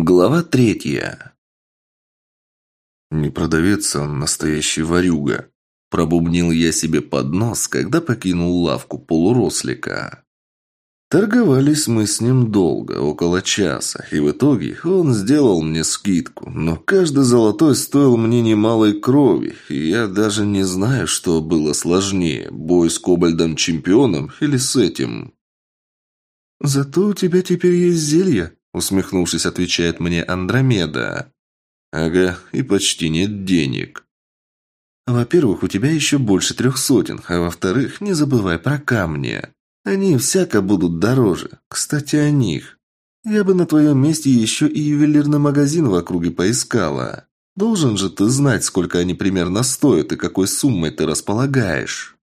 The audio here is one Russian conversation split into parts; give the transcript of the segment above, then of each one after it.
Глава третья. «Не продавец, а настоящий ворюга», – пробубнил я себе под нос, когда покинул лавку полурослика. Торговались мы с ним долго, около часа, и в итоге он сделал мне скидку, но каждый золотой стоил мне немалой крови, и я даже не знаю, что было сложнее – бой с Кобальдом-чемпионом или с этим. «Зато у тебя теперь есть зелье», Усмехнувшись, отвечает мне Андромеда. Ага, и почти нет денег. Во-первых, у тебя еще больше трех сотен, а во-вторых, не забывай про камни. Они всяко будут дороже. Кстати, о них. Я бы на твоем месте еще и ювелирный магазин в округе поискала. Должен же ты знать, сколько они примерно стоят и какой суммой ты располагаешь.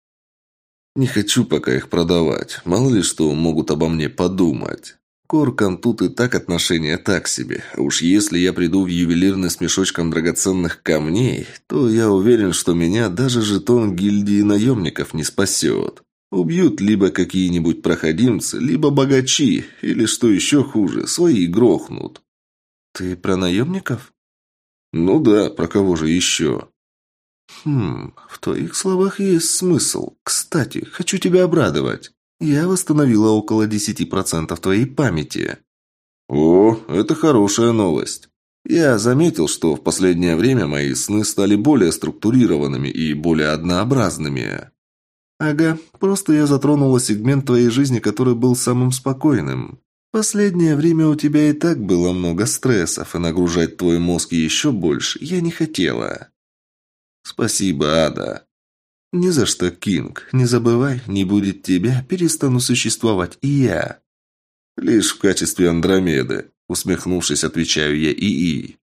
Не хочу пока их продавать. Мало ли что могут обо мне подумать. Коркам тут и так отношение так себе. Уж если я приду в ювелирный с мешочком драгоценных камней, то я уверен, что меня даже жетон гильдии наемников не спасет. Убьют либо какие-нибудь проходимцы, либо богачи, или, что еще хуже, свои грохнут. Ты про наемников? Ну да, про кого же еще? Хм, в твоих словах есть смысл. Кстати, хочу тебя обрадовать. Я восстановила около 10% твоей памяти. О, это хорошая новость. Я заметил, что в последнее время мои сны стали более структурированными и более однообразными. Ага, просто я затронула сегмент твоей жизни, который был самым спокойным. Последнее время у тебя и так было много стрессов, и нагружать твой мозг еще больше я не хотела. Спасибо, Ада. «Ни за что, Кинг. Не забывай, не будет тебя, перестану существовать и я». «Лишь в качестве Андромеды», — усмехнувшись, отвечаю я ИИ.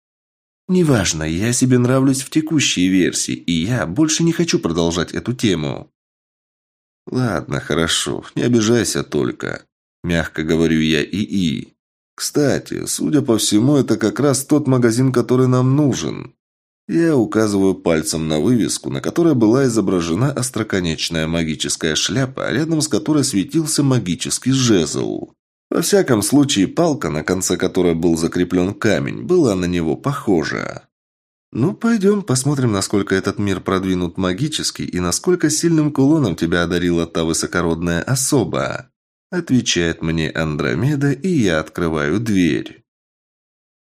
«Неважно, я себе нравлюсь в текущей версии, и я больше не хочу продолжать эту тему». «Ладно, хорошо, не обижайся только», — мягко говорю я ИИ. «Кстати, судя по всему, это как раз тот магазин, который нам нужен. Я указываю пальцем на вывеску, на которой была изображена остроконечная магическая шляпа, рядом с которой светился магический жезл. Во всяком случае, палка, на конце которой был закреплен камень, была на него похожа. «Ну, пойдем посмотрим, насколько этот мир продвинут магически и насколько сильным кулоном тебя одарила та высокородная особа», отвечает мне Андромеда, и я открываю дверь.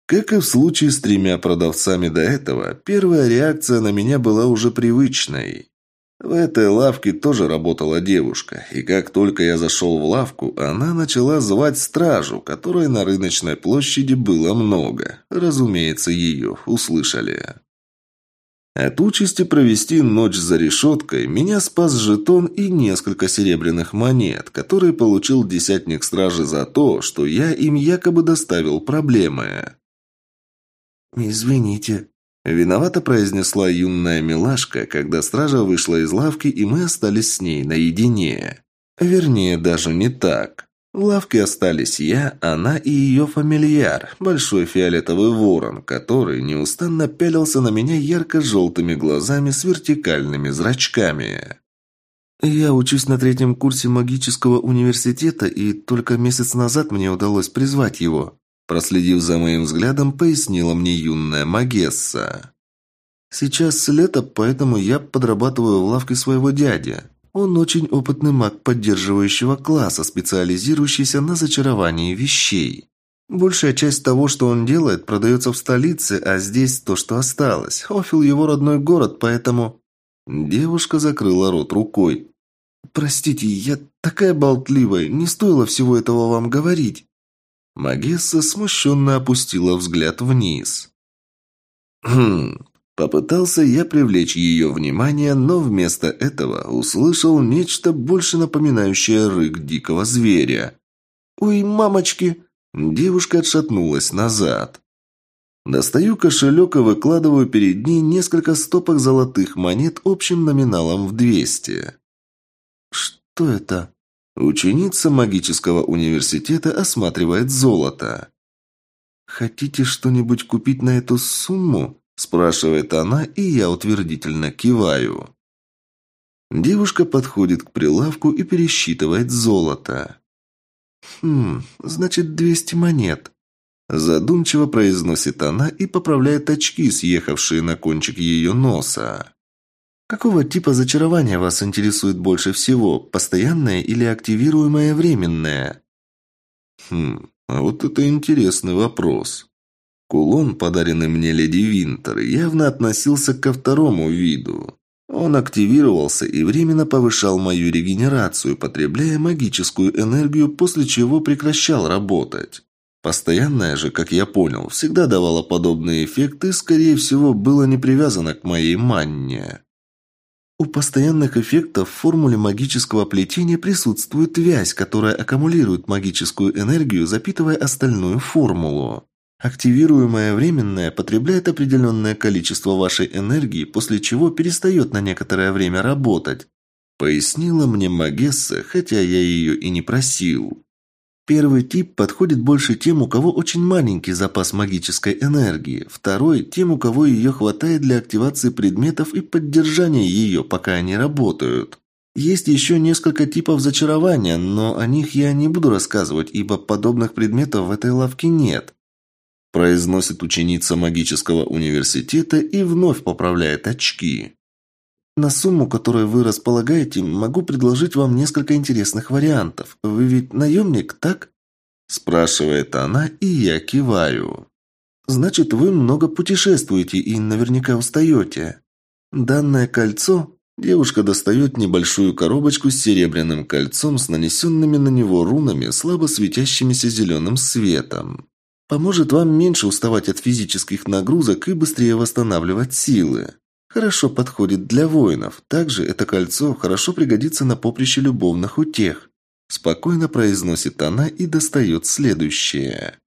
Как и в случае с тремя продавцами до этого, первая реакция на меня была уже привычной. В этой лавке тоже работала девушка, и как только я зашел в лавку, она начала звать стражу, которой на рыночной площади было много. Разумеется, ее услышали. От участи провести ночь за решеткой меня спас жетон и несколько серебряных монет, которые получил десятник стражи за то, что я им якобы доставил проблемы. «Извините», – виновато произнесла юная милашка, когда стража вышла из лавки, и мы остались с ней наедине. Вернее, даже не так. В лавке остались я, она и ее фамильяр, большой фиолетовый ворон, который неустанно пялился на меня ярко-желтыми глазами с вертикальными зрачками. «Я учусь на третьем курсе магического университета, и только месяц назад мне удалось призвать его», Проследив за моим взглядом, пояснила мне юная Магесса. «Сейчас лето, поэтому я подрабатываю в лавке своего дяди. Он очень опытный маг поддерживающего класса, специализирующийся на зачаровании вещей. Большая часть того, что он делает, продается в столице, а здесь то, что осталось. Офил его родной город, поэтому...» Девушка закрыла рот рукой. «Простите, я такая болтливая, не стоило всего этого вам говорить». Магесса смущенно опустила взгляд вниз. «Хм...» Попытался я привлечь ее внимание, но вместо этого услышал нечто больше напоминающее рык дикого зверя. «Ой, мамочки!» Девушка отшатнулась назад. Достаю кошелек и выкладываю перед ней несколько стопок золотых монет общим номиналом в двести. «Что это?» Ученица магического университета осматривает золото. «Хотите что-нибудь купить на эту сумму?» – спрашивает она, и я утвердительно киваю. Девушка подходит к прилавку и пересчитывает золото. «Хм, значит, двести монет». Задумчиво произносит она и поправляет очки, съехавшие на кончик ее носа. Какого типа зачарования вас интересует больше всего? Постоянное или активируемое временное? Хм, а вот это интересный вопрос. Кулон, подаренный мне леди Винтер, явно относился ко второму виду. Он активировался и временно повышал мою регенерацию, потребляя магическую энергию, после чего прекращал работать. Постоянная же, как я понял, всегда давала подобные эффекты и, скорее всего, было не привязано к моей манне. У постоянных эффектов в формуле магического плетения присутствует вязь, которая аккумулирует магическую энергию, запитывая остальную формулу. Активируемое временное потребляет определенное количество вашей энергии, после чего перестает на некоторое время работать. Пояснила мне Магесса, хотя я ее и не просил. Первый тип подходит больше тем, у кого очень маленький запас магической энергии. Второй – тем, у кого ее хватает для активации предметов и поддержания ее, пока они работают. Есть еще несколько типов зачарования, но о них я не буду рассказывать, ибо подобных предметов в этой лавке нет. Произносит ученица магического университета и вновь поправляет очки. На сумму, которой вы располагаете, могу предложить вам несколько интересных вариантов. Вы ведь наемник, так? Спрашивает она, и я киваю. Значит, вы много путешествуете и наверняка устаете. Данное кольцо... Девушка достает небольшую коробочку с серебряным кольцом с нанесенными на него рунами, слабо светящимися зеленым светом. Поможет вам меньше уставать от физических нагрузок и быстрее восстанавливать силы. Хорошо подходит для воинов. Также это кольцо хорошо пригодится на поприще любовных утех. Спокойно произносит она и достает следующее.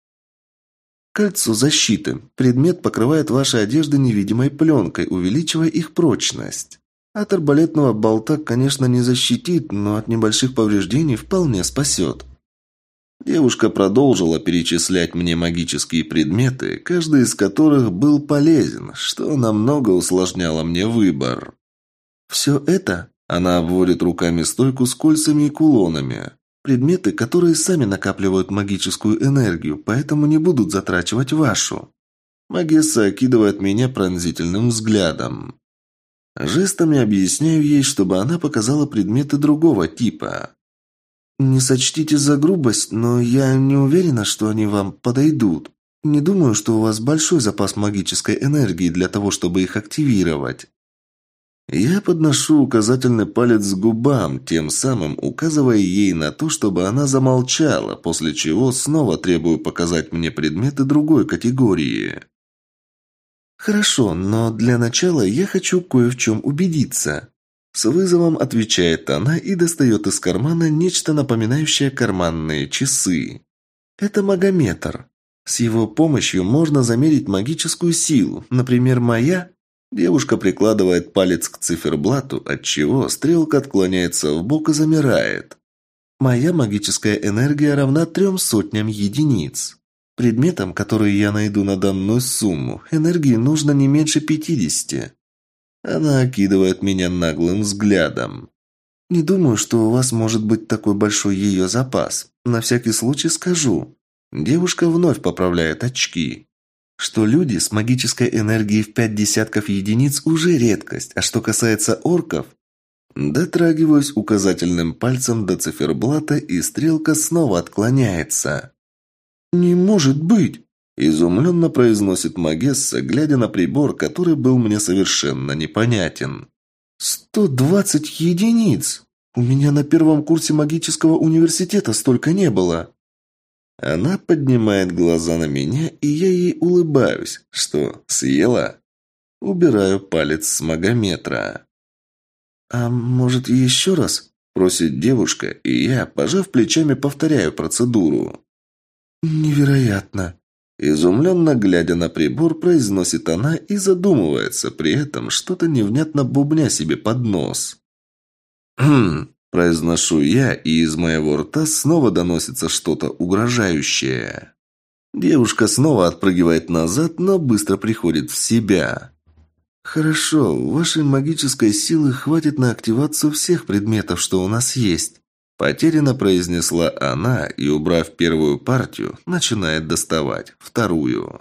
Кольцо защиты. Предмет покрывает ваши одежды невидимой пленкой, увеличивая их прочность. От арбалетного болта, конечно, не защитит, но от небольших повреждений вполне спасет. Девушка продолжила перечислять мне магические предметы, каждый из которых был полезен, что намного усложняло мне выбор. Все это она обводит руками стойку с кольцами и кулонами. Предметы, которые сами накапливают магическую энергию, поэтому не будут затрачивать вашу. Магесса окидывает меня пронзительным взглядом. Жестами объясняю ей, чтобы она показала предметы другого типа. «Не сочтите за грубость, но я не уверена, что они вам подойдут. Не думаю, что у вас большой запас магической энергии для того, чтобы их активировать». Я подношу указательный палец к губам, тем самым указывая ей на то, чтобы она замолчала, после чего снова требую показать мне предметы другой категории. «Хорошо, но для начала я хочу кое в чем убедиться», с вызовом отвечает она и достает из кармана нечто напоминающее карманные часы. Это магометр. С его помощью можно замерить магическую силу. Например, моя... Девушка прикладывает палец к циферблату, отчего стрелка отклоняется в бок и замирает. Моя магическая энергия равна трем сотням единиц. Предметам, которые я найду на данную сумму, энергии нужно не меньше пятидесяти. Она окидывает меня наглым взглядом. «Не думаю, что у вас может быть такой большой ее запас. На всякий случай скажу». Девушка вновь поправляет очки. Что люди с магической энергией в пять десятков единиц уже редкость, а что касается орков... Дотрагиваюсь указательным пальцем до циферблата, и стрелка снова отклоняется. «Не может быть!» Изумленно произносит Магесса, глядя на прибор, который был мне совершенно непонятен. «Сто двадцать единиц! У меня на первом курсе магического университета столько не было!» Она поднимает глаза на меня, и я ей улыбаюсь. Что, съела? Убираю палец с магометра. «А может, еще раз?» – просит девушка, и я, пожав плечами, повторяю процедуру. «Невероятно!» Изумленно глядя на прибор, произносит она и задумывается, при этом что-то невнятно бубня себе под нос. «Хм», – произношу я, и из моего рта снова доносится что-то угрожающее. Девушка снова отпрыгивает назад, но быстро приходит в себя. «Хорошо, вашей магической силы хватит на активацию всех предметов, что у нас есть. Потерянно произнесла она и, убрав первую партию, начинает доставать вторую.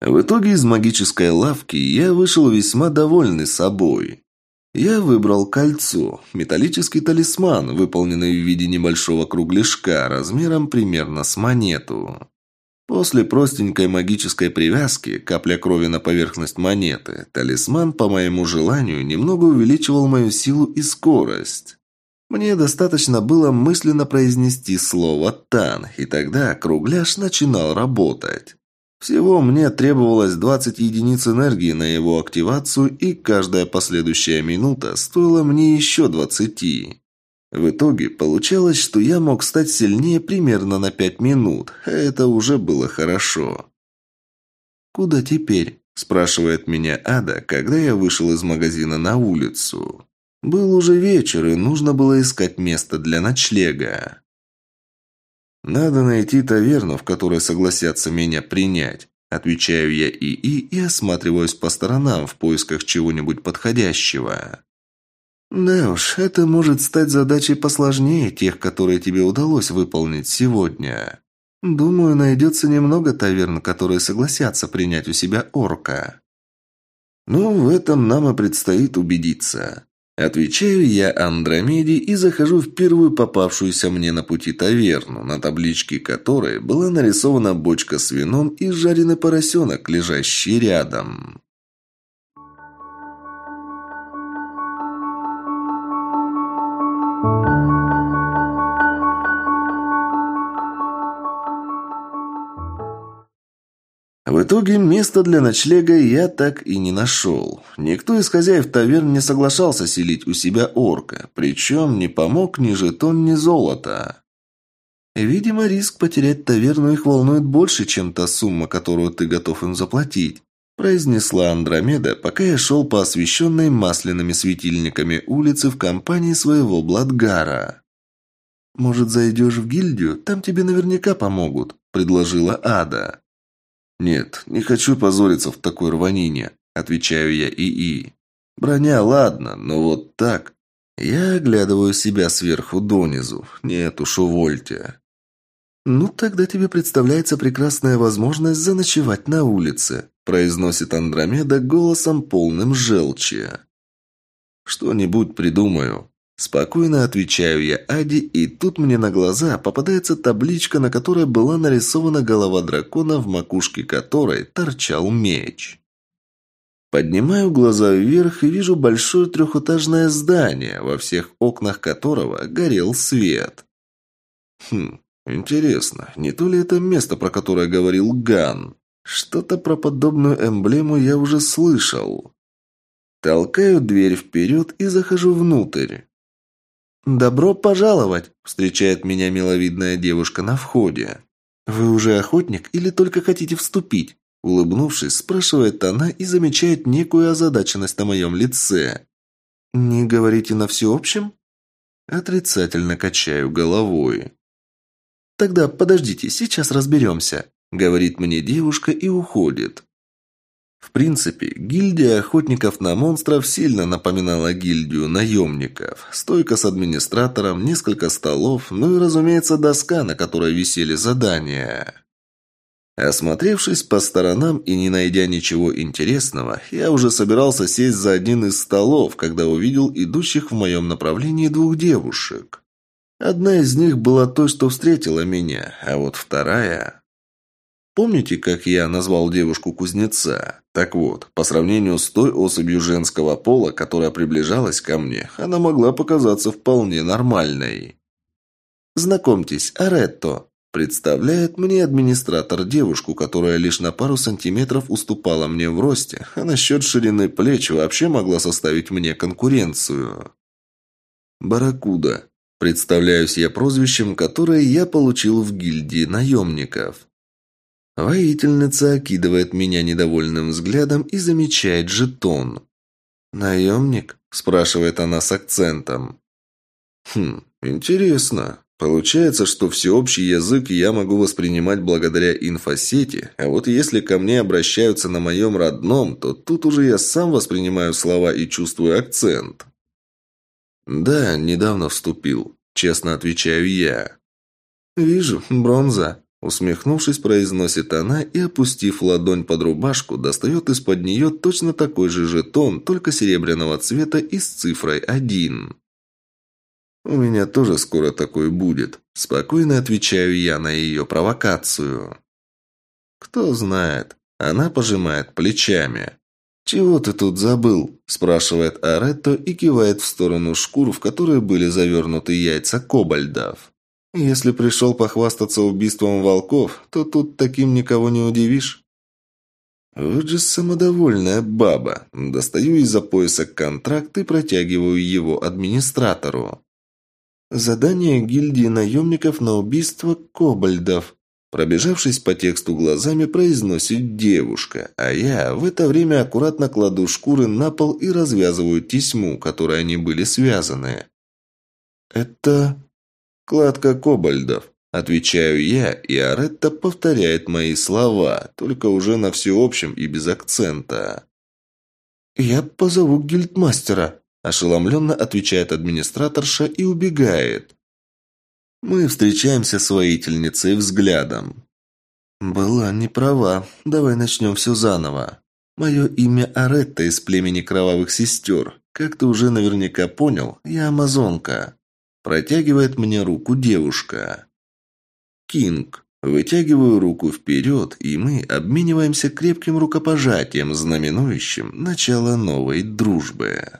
В итоге из магической лавки я вышел весьма довольный собой. Я выбрал кольцо, металлический талисман, выполненный в виде небольшого кругляшка размером примерно с монету. После простенькой магической привязки, капля крови на поверхность монеты, талисман, по моему желанию, немного увеличивал мою силу и скорость. Мне достаточно было мысленно произнести слово «тан», и тогда кругляш начинал работать. Всего мне требовалось 20 единиц энергии на его активацию, и каждая последующая минута стоила мне еще 20. В итоге получалось, что я мог стать сильнее примерно на 5 минут, а это уже было хорошо. «Куда теперь?» – спрашивает меня Ада, когда я вышел из магазина на улицу. Был уже вечер, и нужно было искать место для ночлега. «Надо найти таверну, в которой согласятся меня принять», Отвечаю я ИИ и осматриваюсь по сторонам в поисках чего-нибудь подходящего. Да уж, это может стать задачей посложнее тех, которые тебе удалось выполнить сегодня. Думаю, найдется немного таверн, которые согласятся принять у себя орка. Ну, в этом нам и предстоит убедиться. Отвечаю я Андромеде и захожу в первую попавшуюся мне на пути таверну, на табличке которой была нарисована бочка с вином и жареный поросенок, лежащий рядом. В итоге места для ночлега я так и не нашел. Никто из хозяев таверн не соглашался селить у себя орка, причем не помог ни жетон, ни золото. Видимо, риск потерять таверну их волнует больше, чем та сумма, которую ты готов им заплатить, произнесла Андромеда, пока я шел по освещенной масляными светильниками улице в компании своего Бладгара. «Может, зайдешь в гильдию? Там тебе наверняка помогут», – предложила Ада. «Нет, не хочу позориться в такой рванине», – отвечаю я ИИ. «Броня, ладно, но вот так...» Я оглядываю себя сверху донизу. Нет уж, увольте. «Ну, тогда тебе представляется прекрасная возможность заночевать на улице», произносит Андромеда голосом полным желчи. «Что-нибудь придумаю», Спокойно отвечаю я Ади, и тут мне на глаза попадается табличка, на которой была нарисована голова дракона, в макушке которой торчал меч. Поднимаю глаза вверх и вижу большое трехэтажное здание, во всех окнах которого горел свет. Хм, интересно, не то ли это место, про которое говорил Ган? Что-то про подобную эмблему я уже слышал. Толкаю дверь вперед и захожу внутрь. «Добро пожаловать!» – встречает меня миловидная девушка на входе. «Вы уже охотник или только хотите вступить?» Улыбнувшись, спрашивает она и замечает некую озадаченность на моем лице. «Не говорите на всеобщем?» Отрицательно качаю головой. «Тогда подождите, сейчас разберемся», – говорит мне девушка и уходит. В принципе, гильдия охотников на монстров сильно напоминала гильдию наемников. Стойка с администратором, несколько столов, ну и, разумеется, доска, на которой висели задания. Осмотревшись по сторонам и не найдя ничего интересного, я уже собирался сесть за один из столов, когда увидел идущих в моем направлении двух девушек. Одна из них была той, что встретила меня, а вот вторая... Помните, как я назвал девушку кузнеца? Так вот, по сравнению с той особью женского пола, которая приближалась ко мне, она могла показаться вполне нормальной. «Знакомьтесь, Аретто», Представляет мне администратор девушку, которая лишь на пару сантиметров уступала мне в росте, а насчет ширины плеч вообще могла составить мне конкуренцию. Баракуда. Представляюсь я прозвищем, которое я получил в гильдии наемников. Воительница окидывает меня недовольным взглядом и замечает жетон. «Наемник?» – спрашивает она с акцентом. «Хм, интересно. Получается, что всеобщий язык я могу воспринимать благодаря инфосети, а вот если ко мне обращаются на моем родном, то тут уже я сам воспринимаю слова и чувствую акцент. Да, недавно вступил, честно отвечаю я. Вижу, бронза. Усмехнувшись, произносит она и, опустив ладонь под рубашку, достает из-под нее точно такой же жетон, только серебряного цвета и с цифрой один. «У меня тоже скоро такой будет», – спокойно отвечаю я на ее провокацию. «Кто знает». Она пожимает плечами. «Чего ты тут забыл?» – спрашивает Аретто и кивает в сторону шкур, в которые были завернуты яйца кобальдов. «Если пришел похвастаться убийством волков, то тут таким никого не удивишь». Вот же самодовольная баба. Достаю из-за пояса контракт и протягиваю его администратору. Задание гильдии наемников на убийство кобальдов. Пробежавшись по тексту глазами, произносит девушка, а я в это время аккуратно кладу шкуры на пол и развязываю тесьму, которой они были связаны. «Это...» «Кладка кобальдов», – отвечаю я, и Аретта повторяет мои слова, только уже на всеобщем и без акцента. «Я позову гильдмастера», Ошеломленно отвечает администраторша и убегает. Мы встречаемся с воительницей взглядом. «Была не права. Давай начнем все заново. Мое имя Аретта из племени Кровавых Сестер. Как ты уже наверняка понял, я амазонка». Протягивает мне руку девушка. «Кинг». Вытягиваю руку вперед, и мы обмениваемся крепким рукопожатием, знаменующим начало новой дружбы.